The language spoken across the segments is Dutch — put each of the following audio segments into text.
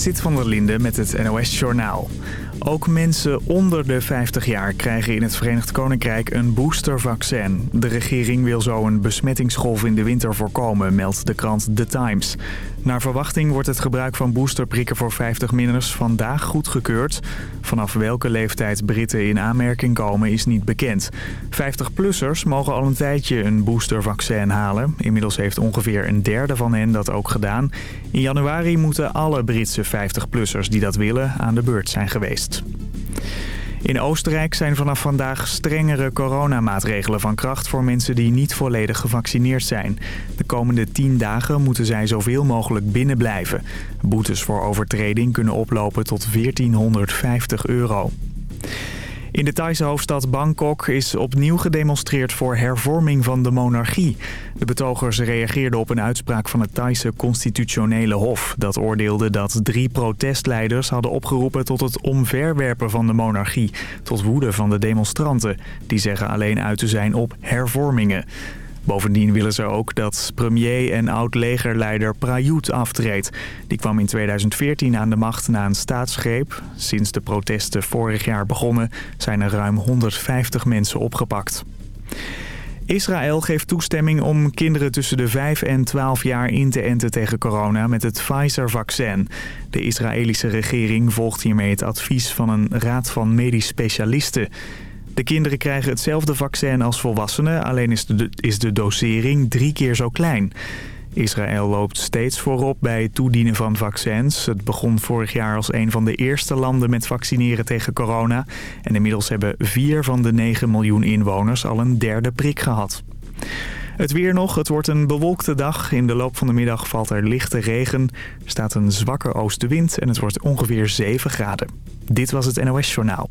Sit van der Linde met het NOS-journaal. Ook mensen onder de 50 jaar krijgen in het Verenigd Koninkrijk een boostervaccin. De regering wil zo een besmettingsgolf in de winter voorkomen, meldt de krant The Times. Naar verwachting wordt het gebruik van boosterprikken voor 50-minners vandaag goedgekeurd. Vanaf welke leeftijd Britten in aanmerking komen is niet bekend. 50-plussers mogen al een tijdje een boostervaccin halen. Inmiddels heeft ongeveer een derde van hen dat ook gedaan. In januari moeten alle Britse 50-plussers die dat willen aan de beurt zijn geweest. In Oostenrijk zijn vanaf vandaag strengere coronamaatregelen van kracht voor mensen die niet volledig gevaccineerd zijn. De komende 10 dagen moeten zij zoveel mogelijk binnen blijven. Boetes voor overtreding kunnen oplopen tot 1450 euro. In de Thaise hoofdstad Bangkok is opnieuw gedemonstreerd voor hervorming van de monarchie. De betogers reageerden op een uitspraak van het Thaise constitutionele hof. Dat oordeelde dat drie protestleiders hadden opgeroepen tot het omverwerpen van de monarchie. Tot woede van de demonstranten. Die zeggen alleen uit te zijn op hervormingen. Bovendien willen ze ook dat premier en oud-legerleider Prayut aftreedt. Die kwam in 2014 aan de macht na een staatsgreep. Sinds de protesten vorig jaar begonnen zijn er ruim 150 mensen opgepakt. Israël geeft toestemming om kinderen tussen de 5 en 12 jaar in te enten tegen corona met het Pfizer-vaccin. De Israëlische regering volgt hiermee het advies van een raad van medisch specialisten. De kinderen krijgen hetzelfde vaccin als volwassenen, alleen is de, is de dosering drie keer zo klein. Israël loopt steeds voorop bij het toedienen van vaccins. Het begon vorig jaar als een van de eerste landen met vaccineren tegen corona. En inmiddels hebben vier van de 9 miljoen inwoners al een derde prik gehad. Het weer nog. Het wordt een bewolkte dag. In de loop van de middag valt er lichte regen. Er staat een zwakke oostenwind en het wordt ongeveer 7 graden. Dit was het NOS Journaal.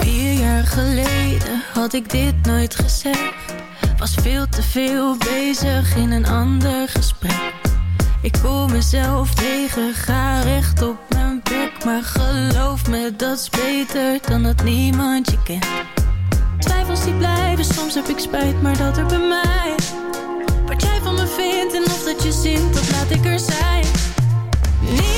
Vier jaar geleden had ik dit nooit gezegd. Was veel te veel bezig in een ander gesprek. Ik voel mezelf tegen, ga recht op mijn bek. Maar geloof me, dat is beter dan dat niemand je kent. Twijfels die blijven, soms heb ik spijt, maar dat er bij mij. Wat jij van me vindt en of dat je zint, dat laat ik er zijn. Nee.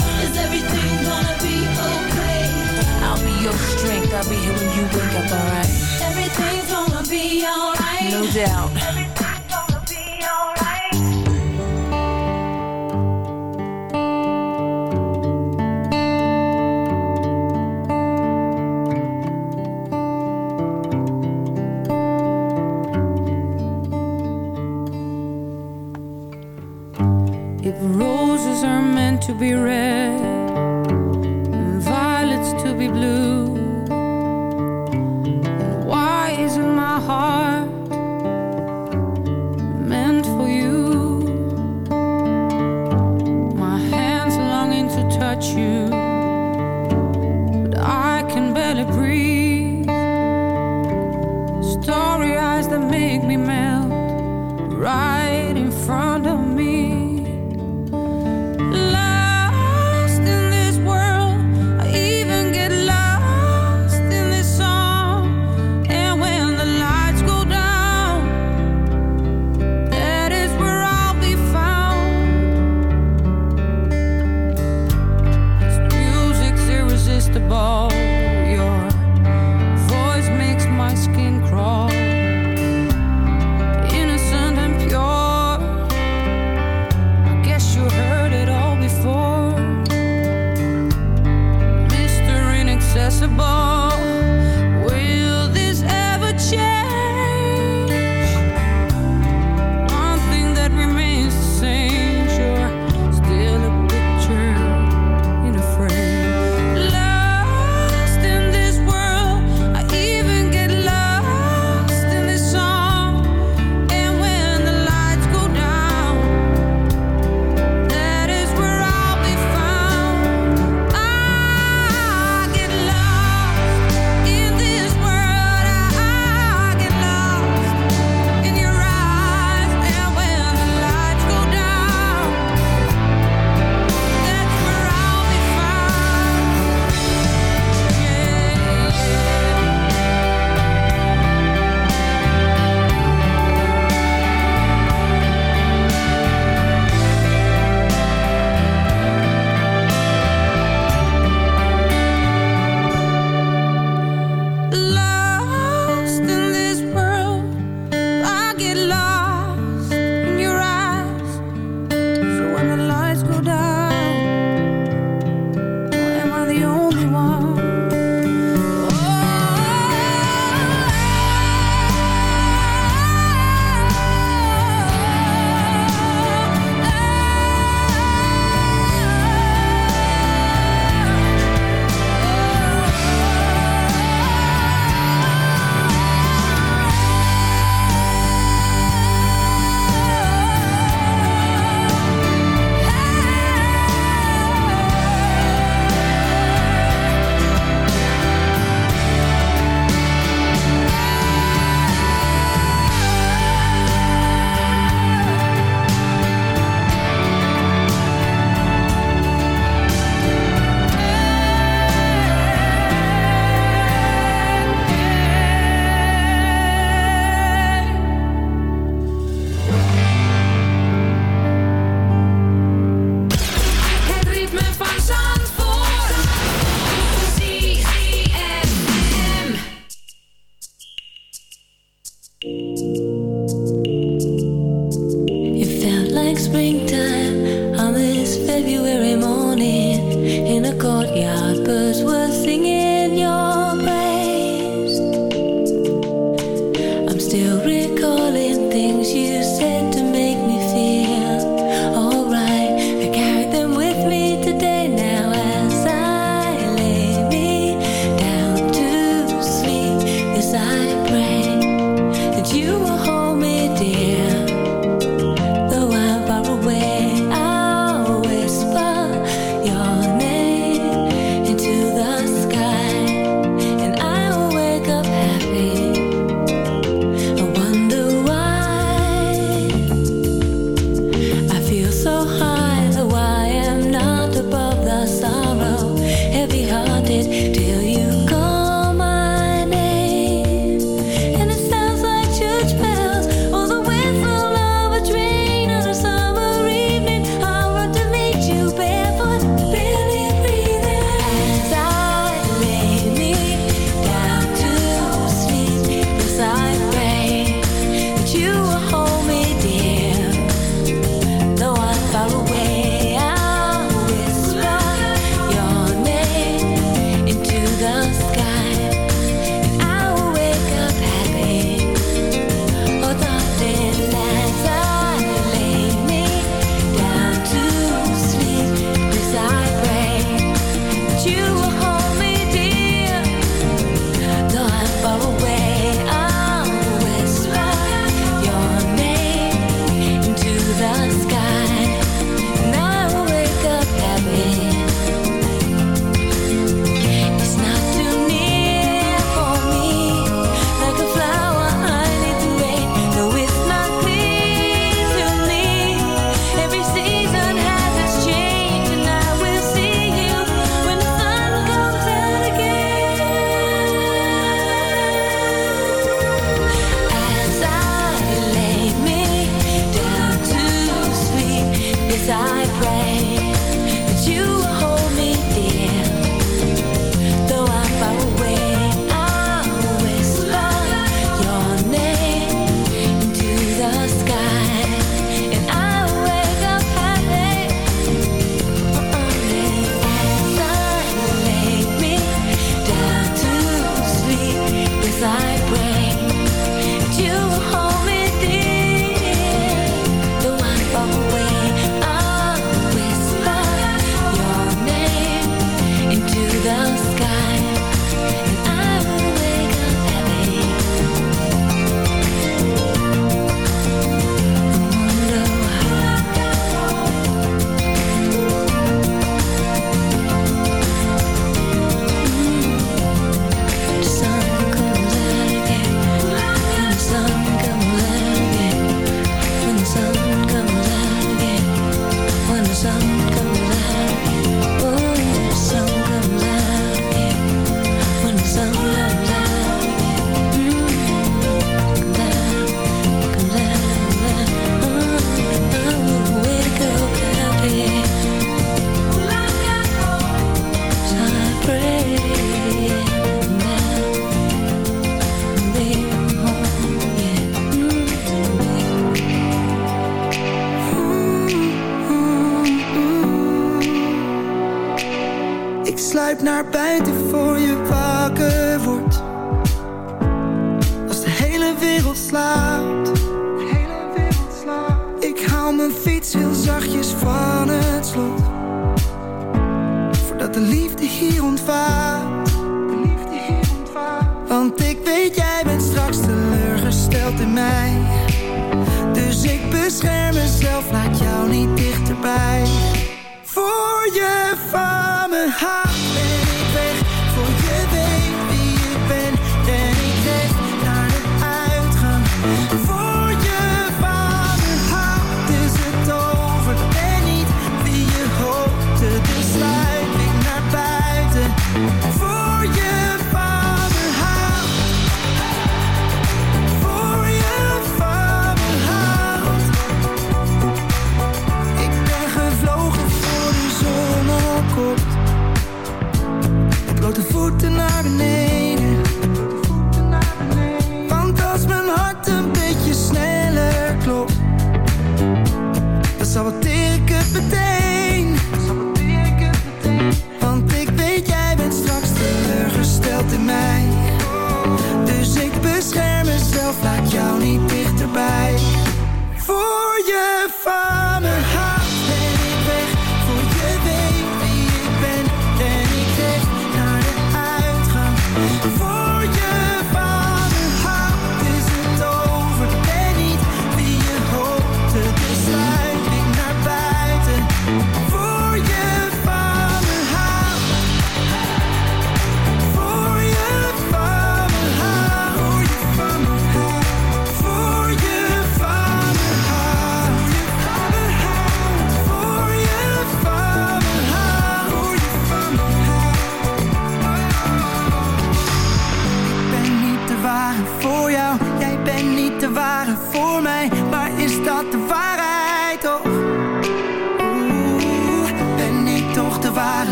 Is everything gonna be okay? Your strength. I'll be here when you wake up, alright? Everything's gonna be alright. Yeah. Everything's gonna be okay. No doubt. Schermen zelf laat jou niet dichterbij. Voor je vader.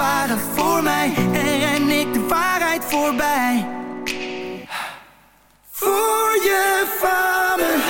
waren voor mij En ren ik de waarheid voorbij. Voor je vader.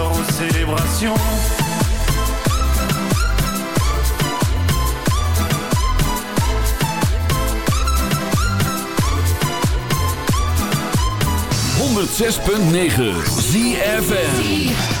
pas le cœur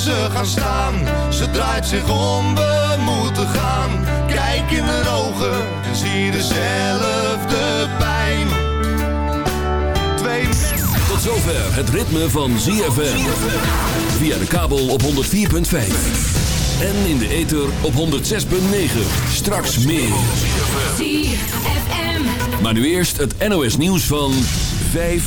ze gaan staan. Ze draait zich om, we moeten gaan. Kijk in hun ogen en zie dezelfde pijn. Twee Tot zover het ritme van ZFM. Via de kabel op 104.5. En in de ether op 106.9. Straks meer. ZFM. Maar nu eerst het NOS nieuws van 5